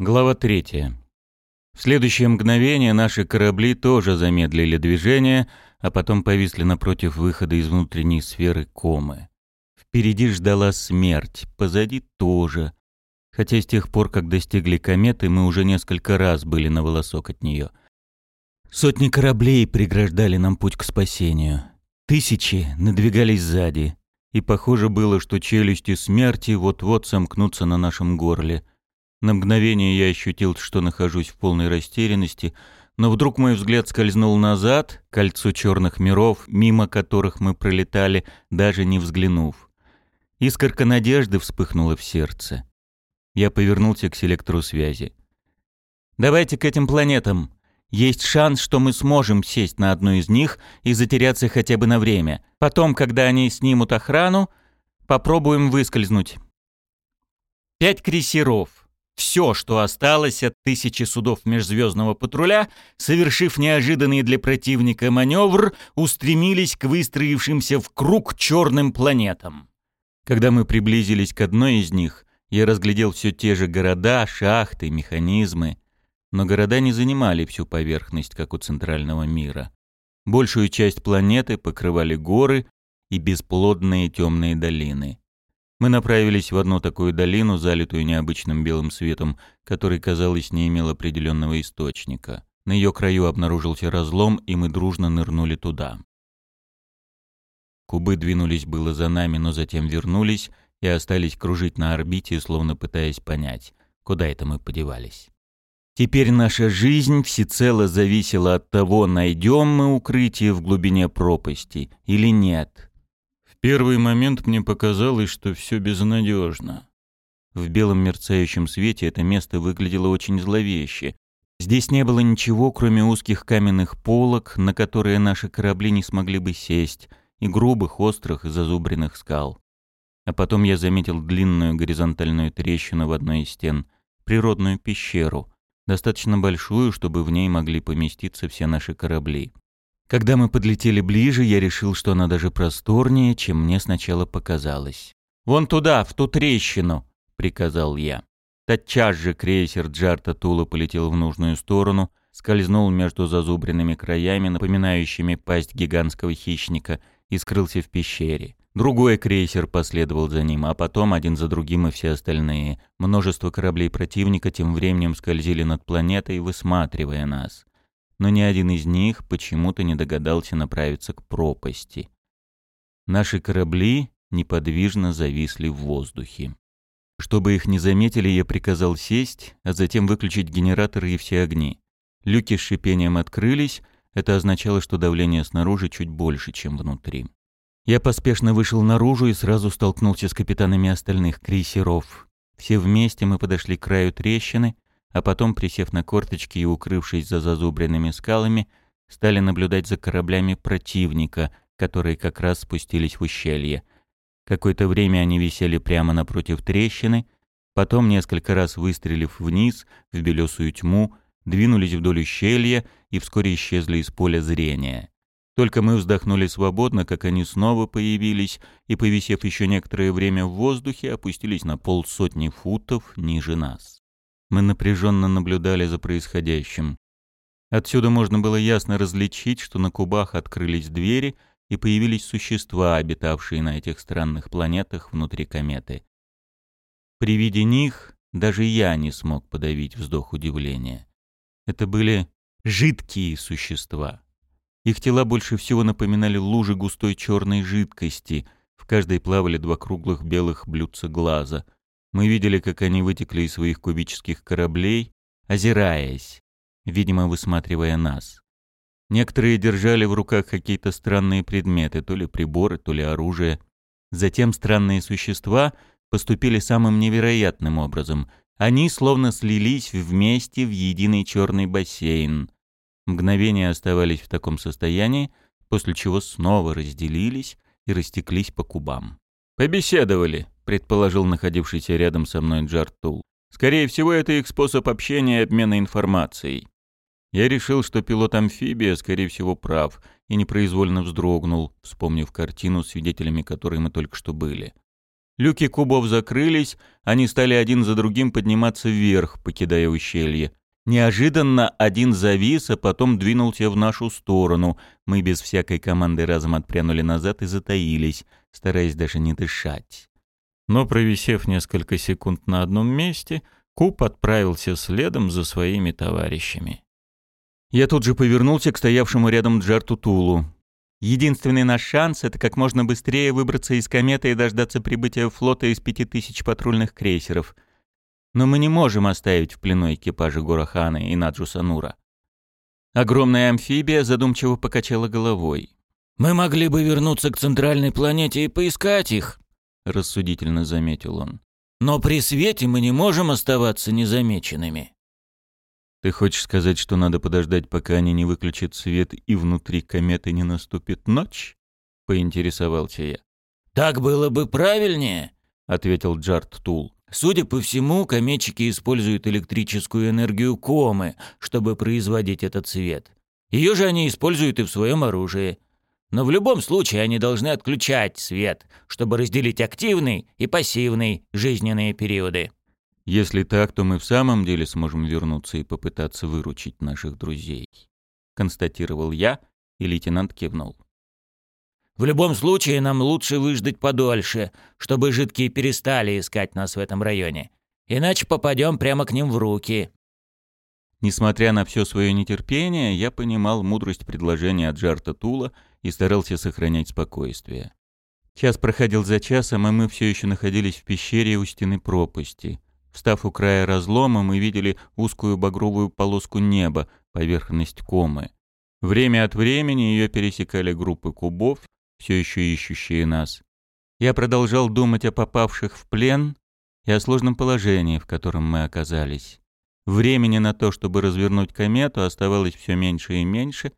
Глава третья. В следующее мгновение наши корабли тоже замедлили движение, а потом повисли напротив выхода из внутренней сферы комы. Впереди ждала смерть, позади тоже. Хотя с тех пор, как достигли кометы, мы уже несколько раз были на волосок от нее. Сотни кораблей преграждали нам путь к спасению. Тысячи надвигались сзади. И похоже было, что челюсти смерти вот-вот сомкнутся на нашем горле — на мгновение я ощутил, что нахожусь в полной растерянности, но вдруг мой взгляд скользнул назад, кольцу черных миров, мимо которых мы пролетали, даже не взглянув. Искорка надежды вспыхнула в сердце. Я повернулся к селектору связи. «Давайте к этим планетам. Есть шанс, что мы сможем сесть на одну из них и затеряться хотя бы на время. Потом, когда они снимут охрану, попробуем выскользнуть». Пять крейсеров, все, что осталось от тысячи судов межзвездного патруля, совершив неожиданный для противника маневр, устремились к выстроившимся в круг черным планетам. Когда мы приблизились к одной из них, я разглядел все те же города, шахты, механизмы. Но города не занимали всю поверхность, как у центрального мира. Большую часть планеты покрывали горы и бесплодные темные долины. Мы направились в одну такую долину, залитую необычным белым светом, который, казалось, не имел определенного источника. На ее краю обнаружился разлом, и мы дружно нырнули туда. Кубы двинулись было за нами, но затем вернулись и остались кружить на орбите, словно пытаясь понять, куда это мы подевались. Теперь наша жизнь всецело зависела от того, найдем мы укрытие в глубине пропасти или нет первый момент мне показалось, что все безнадежно. В белом мерцающем свете это место выглядело очень зловеще. Здесь не было ничего, кроме узких каменных полок, на которые наши корабли не смогли бы сесть, и грубых, острых, зазубренных скал. А потом я заметил длинную горизонтальную трещину в одной из стен, природную пещеру, достаточно большую, чтобы в ней могли поместиться все наши корабли. Когда мы подлетели ближе, я решил, что она даже просторнее, чем мне сначала показалось. «Вон туда, в ту трещину!» — приказал я. Тотчас же крейсер Джарта Тула полетел в нужную сторону, скользнул между зазубренными краями, напоминающими пасть гигантского хищника, и скрылся в пещере. Другой крейсер последовал за ним, а потом один за другим и все остальные. Множество кораблей противника тем временем скользили над планетой, высматривая нас но ни один из них почему-то не догадался направиться к пропасти. Наши корабли неподвижно зависли в воздухе. Чтобы их не заметили, я приказал сесть, а затем выключить генераторы и все огни. Люки с шипением открылись, это означало, что давление снаружи чуть больше, чем внутри. Я поспешно вышел наружу и сразу столкнулся с капитанами остальных крейсеров. Все вместе мы подошли к краю трещины — а потом, присев на корточки и укрывшись за зазубренными скалами, стали наблюдать за кораблями противника, которые как раз спустились в ущелье. Какое-то время они висели прямо напротив трещины, потом, несколько раз выстрелив вниз, в белесую тьму, двинулись вдоль ущелья и вскоре исчезли из поля зрения. Только мы вздохнули свободно, как они снова появились, и, повисев еще некоторое время в воздухе, опустились на полсотни футов ниже нас. Мы напряженно наблюдали за происходящим. Отсюда можно было ясно различить, что на кубах открылись двери и появились существа, обитавшие на этих странных планетах внутри кометы. При виде них даже я не смог подавить вздох удивления. Это были жидкие существа. Их тела больше всего напоминали лужи густой черной жидкости, в каждой плавали два круглых белых блюдца глаза — мы видели, как они вытекли из своих кубических кораблей, озираясь, видимо, высматривая нас. Некоторые держали в руках какие-то странные предметы, то ли приборы, то ли оружие. Затем странные существа поступили самым невероятным образом. Они словно слились вместе в единый черный бассейн. Мгновения оставались в таком состоянии, после чего снова разделились и растеклись по кубам. «Побеседовали», предположил находившийся рядом со мной Джартул. Скорее всего, это их способ общения и обмена информацией. Я решил, что пилот-амфибия, скорее всего, прав, и непроизвольно вздрогнул, вспомнив картину, свидетелями которой мы только что были. Люки кубов закрылись, они стали один за другим подниматься вверх, покидая ущелье. Неожиданно один завис, а потом двинулся в нашу сторону. Мы без всякой команды разом отпрянули назад и затаились, стараясь даже не дышать. Но провисев несколько секунд на одном месте, куб отправился следом за своими товарищами. Я тут же повернулся к стоявшему рядом Джарту Тулу. Единственный наш шанс — это как можно быстрее выбраться из кометы и дождаться прибытия флота из пяти тысяч патрульных крейсеров — но мы не можем оставить в плену экипажа Гурахана и Наджусанура. Огромная амфибия задумчиво покачала головой. «Мы могли бы вернуться к центральной планете и поискать их», — рассудительно заметил он. «Но при свете мы не можем оставаться незамеченными». «Ты хочешь сказать, что надо подождать, пока они не выключат свет и внутри кометы не наступит ночь?» — поинтересовался я. «Так было бы правильнее», — ответил Джарт Тул. Судя по всему, кометчики используют электрическую энергию комы, чтобы производить этот цвет. Ее же они используют и в своем оружии. Но в любом случае они должны отключать свет, чтобы разделить активный и пассивный жизненные периоды. Если так, то мы в самом деле сможем вернуться и попытаться выручить наших друзей, констатировал я, и лейтенант кивнул. В любом случае, нам лучше выждать подольше, чтобы жидкие перестали искать нас в этом районе. Иначе попадем прямо к ним в руки». Несмотря на все свое нетерпение, я понимал мудрость предложения от Джарта Тула и старался сохранять спокойствие. Час проходил за часом, и мы все еще находились в пещере у стены пропасти. Встав у края разлома, мы видели узкую багровую полоску неба, поверхность комы. Время от времени ее пересекали группы кубов, все еще ищущие нас. Я продолжал думать о попавших в плен и о сложном положении, в котором мы оказались. Времени на то, чтобы развернуть комету, оставалось все меньше и меньше.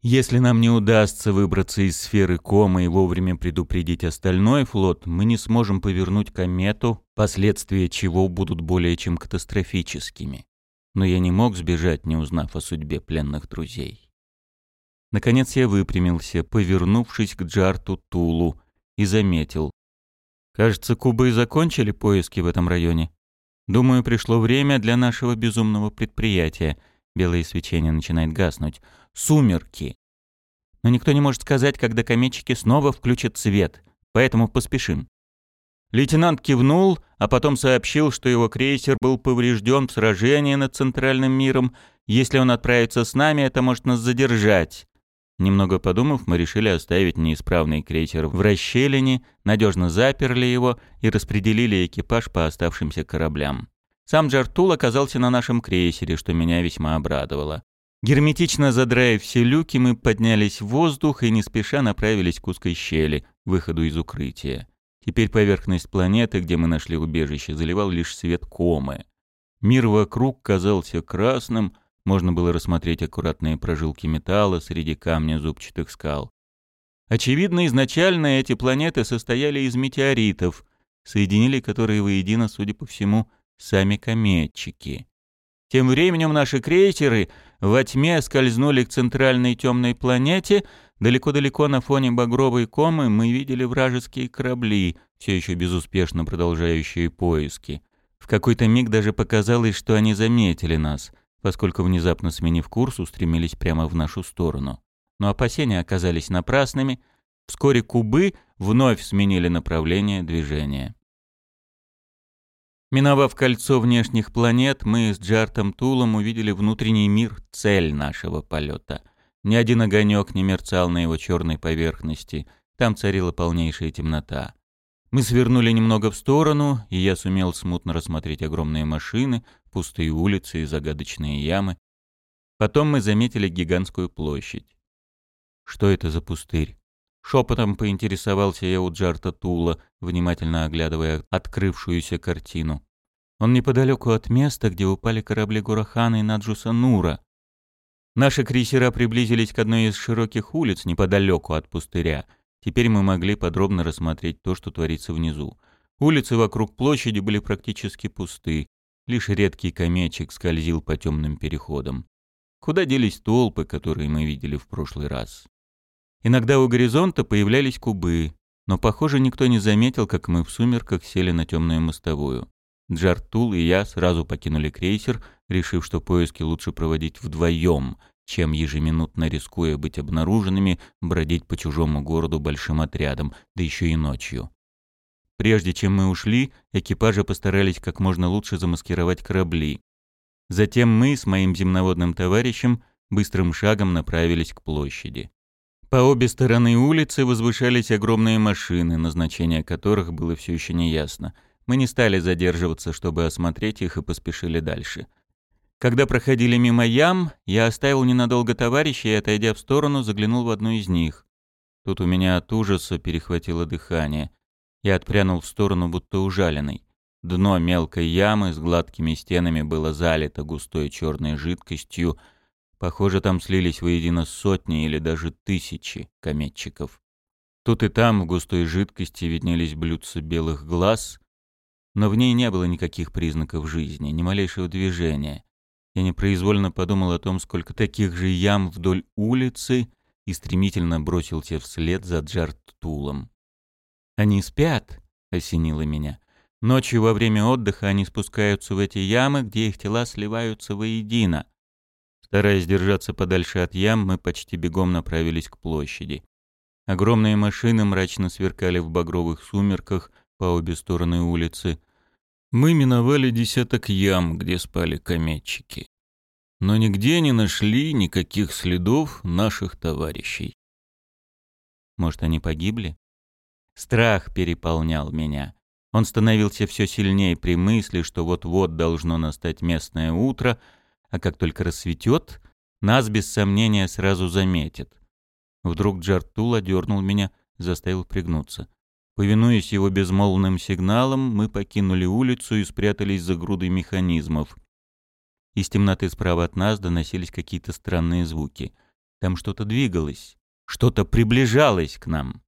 Если нам не удастся выбраться из сферы комы и вовремя предупредить остальной флот, мы не сможем повернуть комету, последствия чего будут более чем катастрофическими. Но я не мог сбежать, не узнав о судьбе пленных друзей. Наконец я выпрямился, повернувшись к Джарту Тулу, и заметил. Кажется, кубы закончили поиски в этом районе. Думаю, пришло время для нашего безумного предприятия. Белое свечение начинает гаснуть. Сумерки. Но никто не может сказать, когда кометчики снова включат свет, поэтому поспешим. Лейтенант кивнул, а потом сообщил, что его крейсер был поврежден в сражении над Центральным миром. Если он отправится с нами, это может нас задержать. Немного подумав, мы решили оставить неисправный крейсер в расщелине, надежно заперли его и распределили экипаж по оставшимся кораблям. Сам Джартул оказался на нашем крейсере, что меня весьма обрадовало. Герметично задраив все люки, мы поднялись в воздух и не спеша направились к узкой щели, выходу из укрытия. Теперь поверхность планеты, где мы нашли убежище, заливал лишь свет комы. Мир вокруг казался красным — можно было рассмотреть аккуратные прожилки металла среди камня зубчатых скал. Очевидно, изначально эти планеты состояли из метеоритов, соединили которые воедино, судя по всему, сами кометчики. Тем временем наши крейсеры во тьме скользнули к центральной темной планете. Далеко-далеко на фоне багровой комы мы видели вражеские корабли, все еще безуспешно продолжающие поиски. В какой-то миг даже показалось, что они заметили нас поскольку, внезапно сменив курс, устремились прямо в нашу сторону. Но опасения оказались напрасными. Вскоре кубы вновь сменили направление движения. Миновав кольцо внешних планет, мы с Джартом Тулом увидели внутренний мир, цель нашего полета. Ни один огонек не мерцал на его черной поверхности. Там царила полнейшая темнота. Мы свернули немного в сторону, и я сумел смутно рассмотреть огромные машины, пустые улицы и загадочные ямы. Потом мы заметили гигантскую площадь. Что это за пустырь? Шепотом поинтересовался я у Джарта Тула, внимательно оглядывая открывшуюся картину. Он неподалеку от места, где упали корабли Гурахана и Наджуса Нура. Наши крейсера приблизились к одной из широких улиц неподалеку от пустыря — Теперь мы могли подробно рассмотреть то, что творится внизу. Улицы вокруг площади были практически пусты. Лишь редкий кометчик скользил по темным переходам. Куда делись толпы, которые мы видели в прошлый раз? Иногда у горизонта появлялись кубы, Но, похоже, никто не заметил, как мы в сумерках сели на темную мостовую. Джартул и я сразу покинули крейсер, решив, что поиски лучше проводить вдвоем, чем ежеминутно рискуя быть обнаруженными, бродить по чужому городу большим отрядом, да еще и ночью. Прежде чем мы ушли, экипажи постарались как можно лучше замаскировать корабли. Затем мы с моим земноводным товарищем быстрым шагом направились к площади. По обе стороны улицы возвышались огромные машины, назначение которых было все еще неясно. Мы не стали задерживаться, чтобы осмотреть их, и поспешили дальше. Когда проходили мимо ям, я оставил ненадолго товарища и, отойдя в сторону, заглянул в одну из них. Тут у меня от ужаса перехватило дыхание. Я отпрянул в сторону, будто ужаленный. Дно мелкой ямы с гладкими стенами было залито густой черной жидкостью. Похоже, там слились воедино сотни или даже тысячи кометчиков. Тут и там в густой жидкости виднелись блюдца белых глаз, но в ней не было никаких признаков жизни, ни малейшего движения. Я непроизвольно подумал о том, сколько таких же ям вдоль улицы, и стремительно бросился вслед за Джарттулом. «Они спят», — осенило меня. «Ночью во время отдыха они спускаются в эти ямы, где их тела сливаются воедино». Стараясь держаться подальше от ям, мы почти бегом направились к площади. Огромные машины мрачно сверкали в багровых сумерках по обе стороны улицы. Мы миновали десяток ям, где спали кометчики. Но нигде не нашли никаких следов наших товарищей. Может, они погибли? Страх переполнял меня. Он становился все сильнее при мысли, что вот-вот должно настать местное утро, а как только рассветет, нас без сомнения сразу заметят. Вдруг Джартул одернул меня, заставил пригнуться. Повинуясь его безмолвным сигналам, мы покинули улицу и спрятались за грудой механизмов. Из темноты справа от нас доносились какие-то странные звуки. Там что-то двигалось, что-то приближалось к нам.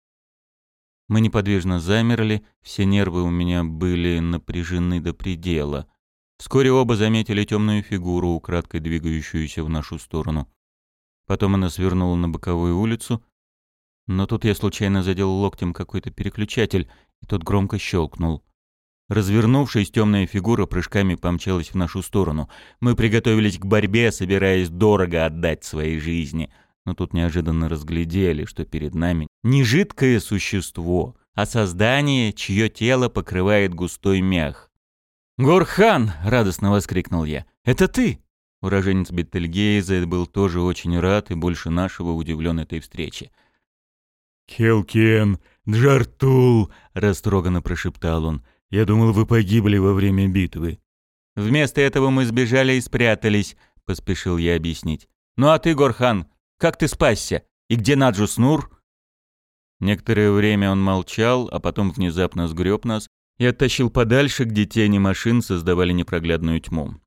Мы неподвижно замерли, все нервы у меня были напряжены до предела. Вскоре оба заметили темную фигуру, украдкой двигающуюся в нашу сторону. Потом она свернула на боковую улицу, но тут я случайно задел локтем какой-то переключатель, и тот громко щелкнул. Развернувшись, темная фигура прыжками помчалась в нашу сторону. Мы приготовились к борьбе, собираясь дорого отдать своей жизни. Но тут неожиданно разглядели, что перед нами не жидкое существо, а создание, чье тело покрывает густой мех. «Горхан!» — радостно воскликнул я. «Это ты!» Уроженец Беттельгейза был тоже очень рад и больше нашего удивлен этой встрече. «Хелкен, Джартул!» — растроганно прошептал он. «Я думал, вы погибли во время битвы». «Вместо этого мы сбежали и спрятались», — поспешил я объяснить. «Ну а ты, Горхан, как ты спасся? И где Наджус Нур?» Некоторое время он молчал, а потом внезапно сгреб нас и оттащил подальше, где тени машин создавали непроглядную тьму.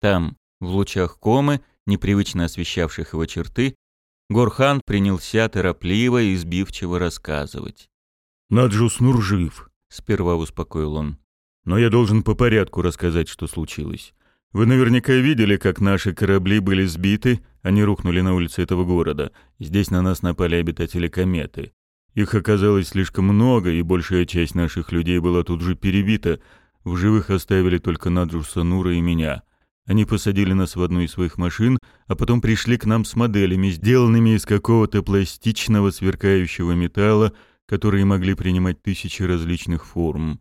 Там, в лучах комы, непривычно освещавших его черты, Горхан принялся торопливо и избивчиво рассказывать. «Наджус Нур жив», — сперва успокоил он. «Но я должен по порядку рассказать, что случилось. Вы наверняка видели, как наши корабли были сбиты, они рухнули на улице этого города. Здесь на нас напали обитатели кометы. Их оказалось слишком много, и большая часть наших людей была тут же перебита. В живых оставили только Наджуса Нура и меня. Они посадили нас в одну из своих машин, а потом пришли к нам с моделями, сделанными из какого-то пластичного сверкающего металла, которые могли принимать тысячи различных форм.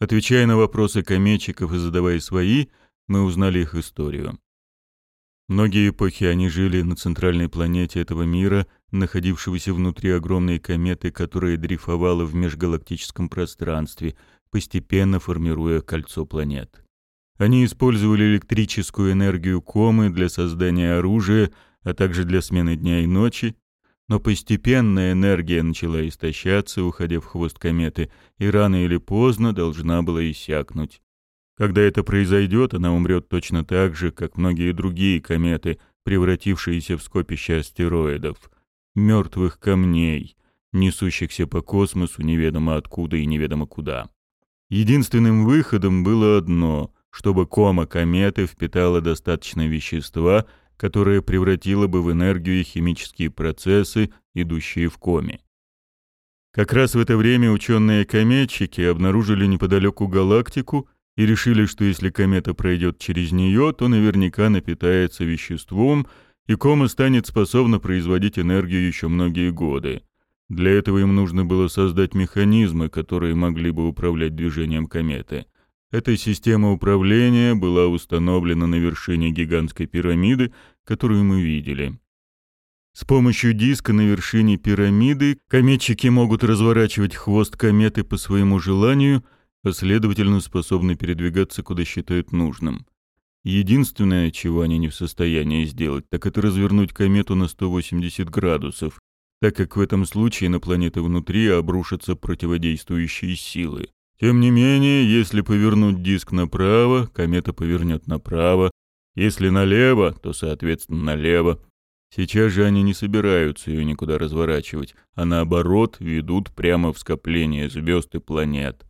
Отвечая на вопросы кометчиков и задавая свои, мы узнали их историю. Многие эпохи они жили на центральной планете этого мира, находившегося внутри огромной кометы, которая дрейфовала в межгалактическом пространстве, постепенно формируя кольцо планет. Они использовали электрическую энергию комы для создания оружия, а также для смены дня и ночи, но постепенно энергия начала истощаться, уходя в хвост кометы, и рано или поздно должна была иссякнуть. Когда это произойдет, она умрет точно так же, как многие другие кометы, превратившиеся в скопище астероидов, мертвых камней, несущихся по космосу неведомо откуда и неведомо куда. Единственным выходом было одно чтобы кома кометы впитала достаточно вещества, которое превратило бы в энергию химические процессы, идущие в коме. Как раз в это время ученые-кометчики обнаружили неподалеку галактику и решили, что если комета пройдет через нее, то наверняка напитается веществом, и кома станет способна производить энергию еще многие годы. Для этого им нужно было создать механизмы, которые могли бы управлять движением кометы. Эта система управления была установлена на вершине гигантской пирамиды, которую мы видели. С помощью диска на вершине пирамиды кометчики могут разворачивать хвост кометы по своему желанию, а следовательно способны передвигаться куда считают нужным. Единственное, чего они не в состоянии сделать, так это развернуть комету на 180 градусов, так как в этом случае на планеты внутри обрушатся противодействующие силы. Тем не менее, если повернуть диск направо, комета повернет направо, если налево, то, соответственно, налево. Сейчас же они не собираются ее никуда разворачивать, а наоборот ведут прямо в скопление звезд и планет.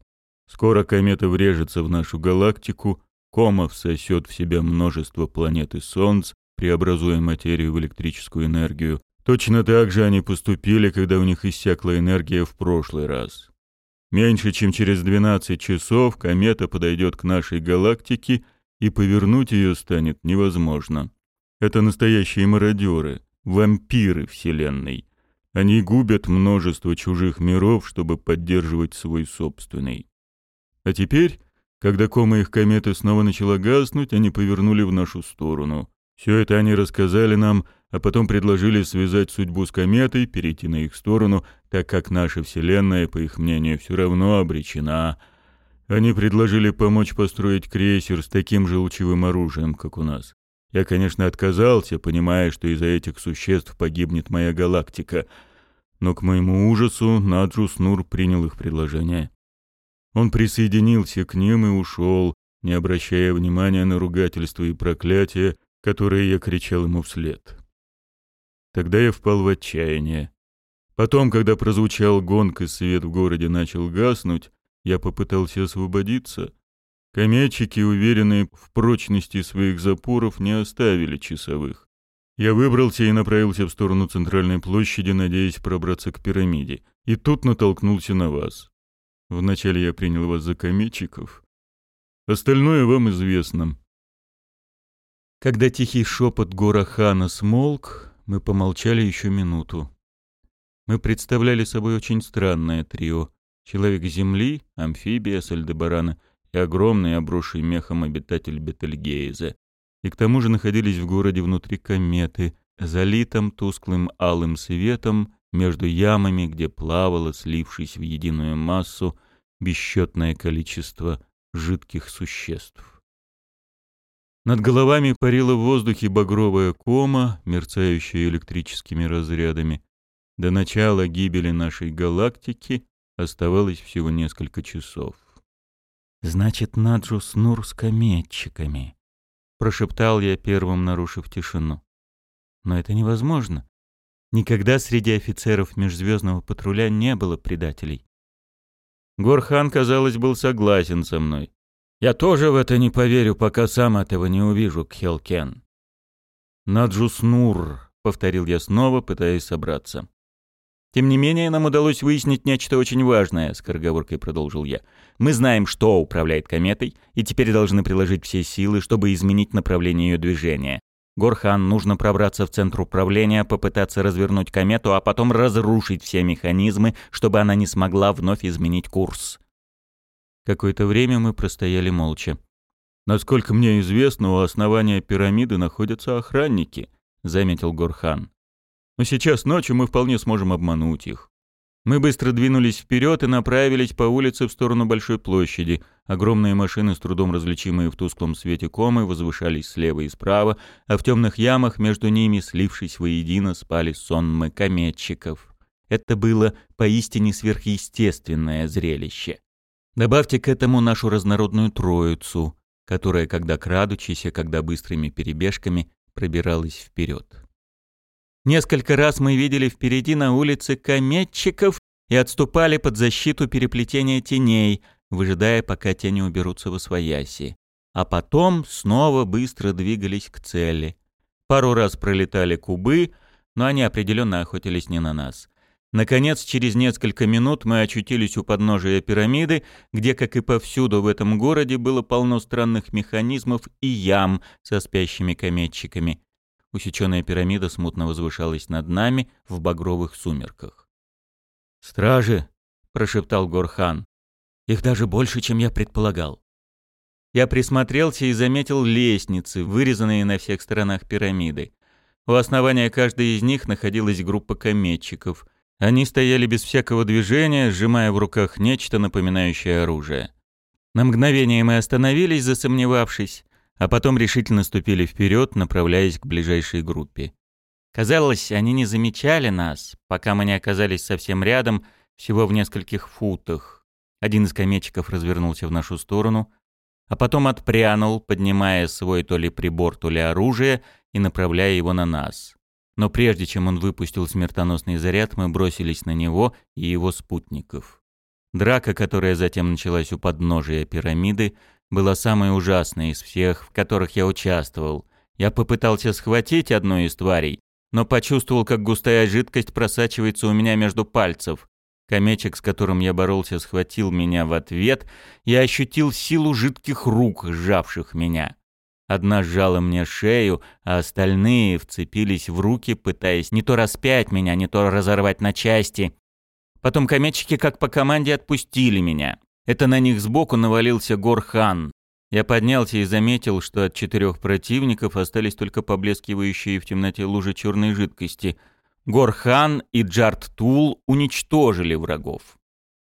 Скоро комета врежется в нашу галактику, кома всосет в себя множество планет и солнц, преобразуя материю в электрическую энергию, Точно так же они поступили, когда у них иссякла энергия в прошлый раз. Меньше чем через 12 часов комета подойдет к нашей галактике, и повернуть ее станет невозможно. Это настоящие мародеры, вампиры Вселенной. Они губят множество чужих миров, чтобы поддерживать свой собственный. А теперь, когда кома их кометы снова начала гаснуть, они повернули в нашу сторону. Все это они рассказали нам, а потом предложили связать судьбу с кометой, перейти на их сторону, так как наша Вселенная, по их мнению, все равно обречена. Они предложили помочь построить крейсер с таким же лучевым оружием, как у нас. Я, конечно, отказался, понимая, что из-за этих существ погибнет моя галактика. Но к моему ужасу Наджус Нур принял их предложение. Он присоединился к ним и ушел, не обращая внимания на ругательства и проклятия, которые я кричал ему вслед. Тогда я впал в отчаяние. Потом, когда прозвучал гонг и свет в городе начал гаснуть, я попытался освободиться. Комячики, уверенные в прочности своих запоров, не оставили часовых. Я выбрался и направился в сторону центральной площади, надеясь пробраться к пирамиде. И тут натолкнулся на вас. Вначале я принял вас за комечиков. Остальное вам известно. Когда тихий шепот гора Хана смолк, мы помолчали еще минуту. Мы представляли собой очень странное трио. Человек Земли, амфибия с Альдебарана и огромный обросший мехом обитатель Бетельгейзе. И к тому же находились в городе внутри кометы, залитом тусклым алым светом между ямами, где плавало, слившись в единую массу, бесчетное количество жидких существ. Над головами парила в воздухе багровая кома, мерцающая электрическими разрядами. До начала гибели нашей галактики оставалось всего несколько часов. «Значит, Наджу с Нур с кометчиками», — прошептал я первым, нарушив тишину. «Но это невозможно. Никогда среди офицеров межзвездного патруля не было предателей». Горхан, казалось, был согласен со мной. Я тоже в это не поверю, пока сам этого не увижу, Кхелкен. Наджуснур, повторил я снова, пытаясь собраться. Тем не менее, нам удалось выяснить нечто очень важное, скороговоркой продолжил я. Мы знаем, что управляет кометой, и теперь должны приложить все силы, чтобы изменить направление ее движения. Горхан, нужно пробраться в центр управления, попытаться развернуть комету, а потом разрушить все механизмы, чтобы она не смогла вновь изменить курс. Какое-то время мы простояли молча. «Насколько мне известно, у основания пирамиды находятся охранники», — заметил Горхан. «Но сейчас ночью мы вполне сможем обмануть их». Мы быстро двинулись вперед и направились по улице в сторону большой площади. Огромные машины, с трудом различимые в тусклом свете комы, возвышались слева и справа, а в темных ямах между ними, слившись воедино, спали сонмы кометчиков. Это было поистине сверхъестественное зрелище. Добавьте к этому нашу разнородную троицу, которая, когда крадучись, а когда быстрыми перебежками, пробиралась вперед. Несколько раз мы видели впереди на улице кометчиков и отступали под защиту переплетения теней, выжидая, пока тени уберутся во свояси. А потом снова быстро двигались к цели. Пару раз пролетали кубы, но они определенно охотились не на нас. Наконец, через несколько минут мы очутились у подножия пирамиды, где, как и повсюду в этом городе, было полно странных механизмов и ям со спящими кометчиками. Усеченная пирамида смутно возвышалась над нами в багровых сумерках. «Стражи!» — прошептал Горхан. «Их даже больше, чем я предполагал». Я присмотрелся и заметил лестницы, вырезанные на всех сторонах пирамиды. У основания каждой из них находилась группа кометчиков — они стояли без всякого движения, сжимая в руках нечто напоминающее оружие. На мгновение мы остановились, засомневавшись, а потом решительно ступили вперед, направляясь к ближайшей группе. Казалось, они не замечали нас, пока мы не оказались совсем рядом, всего в нескольких футах. Один из кометчиков развернулся в нашу сторону, а потом отпрянул, поднимая свой то ли прибор, то ли оружие и направляя его на нас. Но прежде чем он выпустил смертоносный заряд, мы бросились на него и его спутников. Драка, которая затем началась у подножия пирамиды, была самой ужасной из всех, в которых я участвовал. Я попытался схватить одну из тварей, но почувствовал, как густая жидкость просачивается у меня между пальцев. Комечек, с которым я боролся, схватил меня в ответ и ощутил силу жидких рук, сжавших меня. Одна сжала мне шею, а остальные вцепились в руки, пытаясь не то распять меня, не то разорвать на части. Потом кометчики как по команде отпустили меня. Это на них сбоку навалился Горхан. Я поднялся и заметил, что от четырех противников остались только поблескивающие в темноте лужи черной жидкости. Горхан и Джарт Тул уничтожили врагов.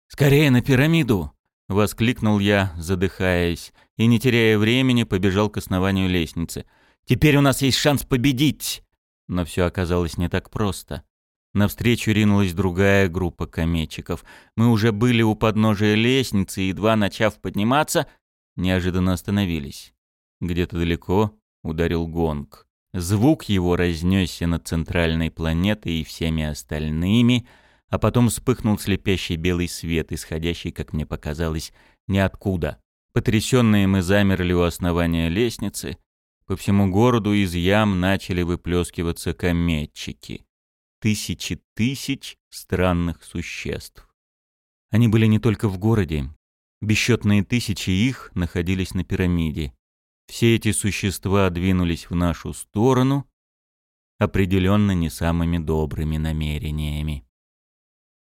«Скорее на пирамиду!» — воскликнул я, задыхаясь и, не теряя времени, побежал к основанию лестницы. «Теперь у нас есть шанс победить!» Но все оказалось не так просто. Навстречу ринулась другая группа кометчиков. Мы уже были у подножия лестницы, едва начав подниматься, неожиданно остановились. Где-то далеко ударил гонг. Звук его разнесся над центральной планетой и всеми остальными, а потом вспыхнул слепящий белый свет, исходящий, как мне показалось, ниоткуда. Потрясенные мы замерли у основания лестницы. По всему городу из ям начали выплескиваться кометчики. Тысячи тысяч странных существ. Они были не только в городе. Бесчетные тысячи их находились на пирамиде. Все эти существа двинулись в нашу сторону, определенно не самыми добрыми намерениями.